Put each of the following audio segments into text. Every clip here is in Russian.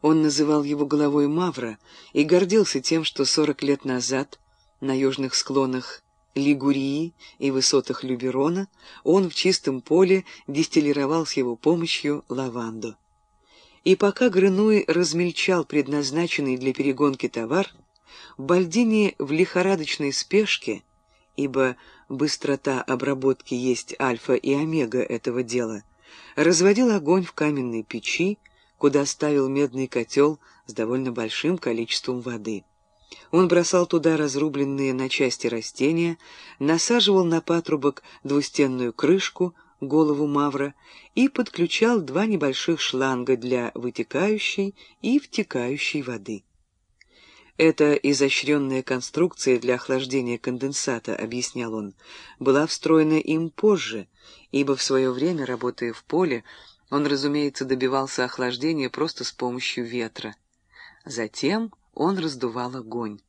Он называл его головой Мавра и гордился тем, что сорок лет назад на южных склонах Лигурии и высотах Люберона он в чистом поле дистиллировал с его помощью лаванду. И пока Грынуй размельчал предназначенный для перегонки товар, Бальдини в лихорадочной спешке, ибо быстрота обработки есть альфа и омега этого дела, разводил огонь в каменной печи, куда ставил медный котел с довольно большим количеством воды. Он бросал туда разрубленные на части растения, насаживал на патрубок двустенную крышку, голову мавра, и подключал два небольших шланга для вытекающей и втекающей воды. Эта изощренная конструкция для охлаждения конденсата, объяснял он, была встроена им позже, ибо в свое время, работая в поле, он, разумеется, добивался охлаждения просто с помощью ветра. Затем он раздувал огонь.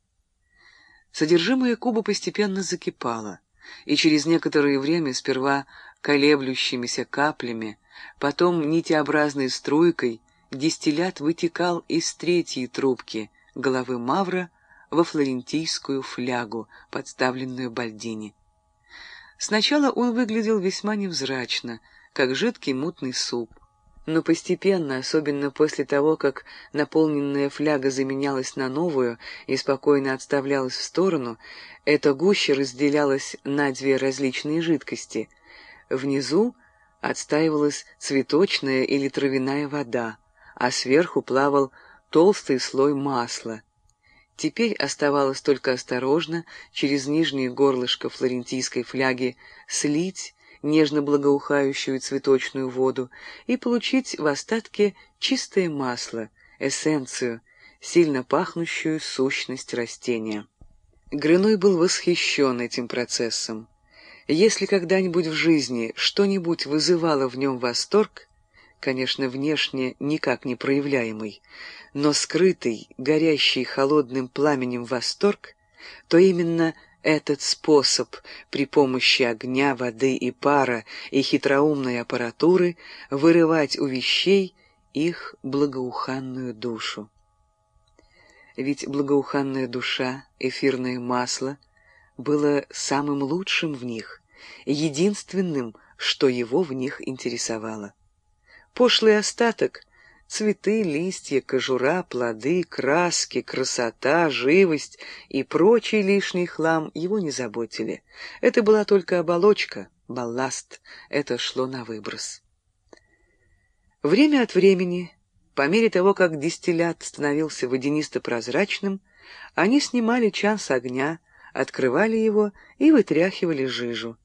Содержимое куба постепенно закипало, и через некоторое время сперва колеблющимися каплями, потом нитеобразной струйкой дистиллят вытекал из третьей трубки головы Мавра во флорентийскую флягу, подставленную Бальдини. Сначала он выглядел весьма невзрачно, как жидкий мутный суп, но постепенно, особенно после того, как наполненная фляга заменялась на новую и спокойно отставлялась в сторону, эта гуща разделялась на две различные жидкости. Внизу отстаивалась цветочная или травяная вода, а сверху плавал толстый слой масла. Теперь оставалось только осторожно через нижнее горлышко флорентийской фляги слить нежно благоухающую цветочную воду и получить в остатке чистое масло, эссенцию, сильно пахнущую сущность растения. Грыной был восхищен этим процессом. Если когда-нибудь в жизни что-нибудь вызывало в нем восторг, конечно, внешне никак не проявляемый, но скрытый, горящий холодным пламенем восторг, то именно – этот способ при помощи огня, воды и пара и хитроумной аппаратуры вырывать у вещей их благоуханную душу. Ведь благоуханная душа, эфирное масло, было самым лучшим в них, единственным, что его в них интересовало. Пошлый остаток Цветы, листья, кожура, плоды, краски, красота, живость и прочий лишний хлам его не заботили. Это была только оболочка, балласт, это шло на выброс. Время от времени, по мере того, как дистиллят становился водянисто-прозрачным, они снимали чан с огня, открывали его и вытряхивали жижу.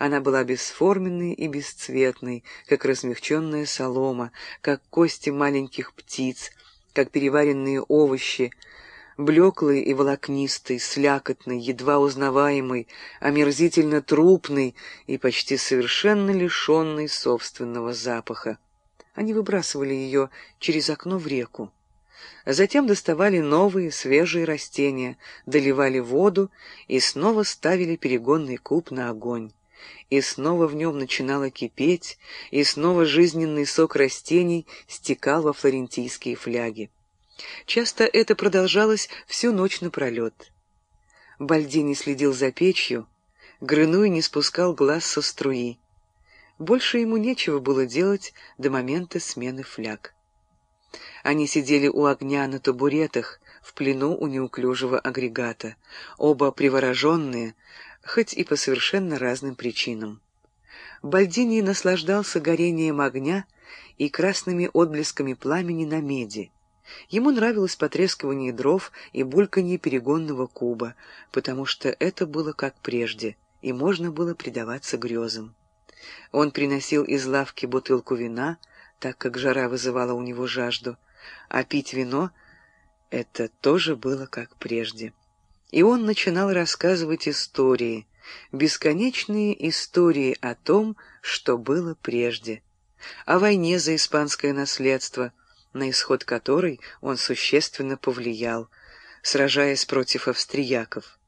Она была бесформенной и бесцветной, как размягченная солома, как кости маленьких птиц, как переваренные овощи, блеклый и волокнистый, слякотный, едва узнаваемый, омерзительно трупный и почти совершенно лишенный собственного запаха. Они выбрасывали ее через окно в реку. Затем доставали новые свежие растения, доливали воду и снова ставили перегонный куб на огонь и снова в нем начинало кипеть, и снова жизненный сок растений стекал во флорентийские фляги. Часто это продолжалось всю ночь напролет. Бальдини следил за печью, Грынуй не спускал глаз со струи. Больше ему нечего было делать до момента смены фляг. Они сидели у огня на табуретах, в плену у неуклюжего агрегата, оба привороженные, хоть и по совершенно разным причинам. Бальдини наслаждался горением огня и красными отблесками пламени на меди. Ему нравилось потрескивание дров и бульканье перегонного куба, потому что это было как прежде, и можно было предаваться грезам. Он приносил из лавки бутылку вина, так как жара вызывала у него жажду, а пить вино — это тоже было как прежде. И он начинал рассказывать истории, бесконечные истории о том, что было прежде, о войне за испанское наследство, на исход которой он существенно повлиял, сражаясь против австрияков,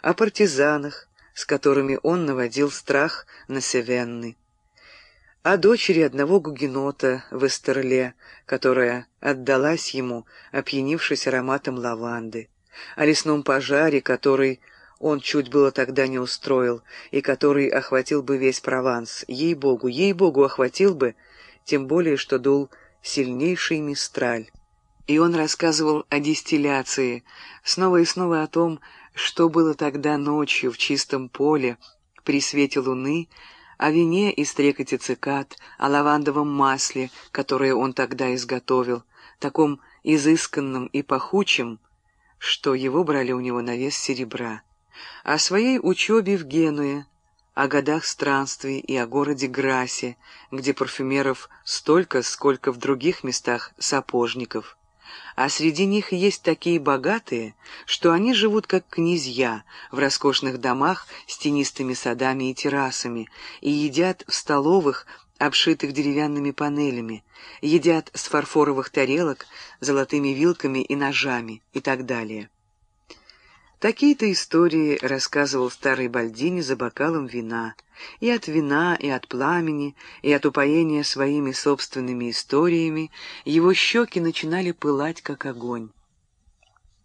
о партизанах, с которыми он наводил страх на Севенны, о дочери одного гугенота в Эстерле, которая отдалась ему, опьянившись ароматом лаванды, о лесном пожаре, который он чуть было тогда не устроил, и который охватил бы весь Прованс. Ей-богу, ей-богу, охватил бы, тем более, что дул сильнейший мистраль. И он рассказывал о дистилляции, снова и снова о том, что было тогда ночью в чистом поле, при свете луны, о вине из стрекоте цикад, о лавандовом масле, которое он тогда изготовил, таком изысканном и пахучем, что его брали у него на вес серебра, о своей учебе в Генуе, о годах странствий и о городе Грасе, где парфюмеров столько, сколько в других местах сапожников, а среди них есть такие богатые, что они живут как князья в роскошных домах с тенистыми садами и террасами и едят в столовых, обшитых деревянными панелями, едят с фарфоровых тарелок, золотыми вилками и ножами и так далее. Такие-то истории рассказывал старый Бальдини за бокалом вина. И от вина, и от пламени, и от упоения своими собственными историями его щеки начинали пылать, как огонь.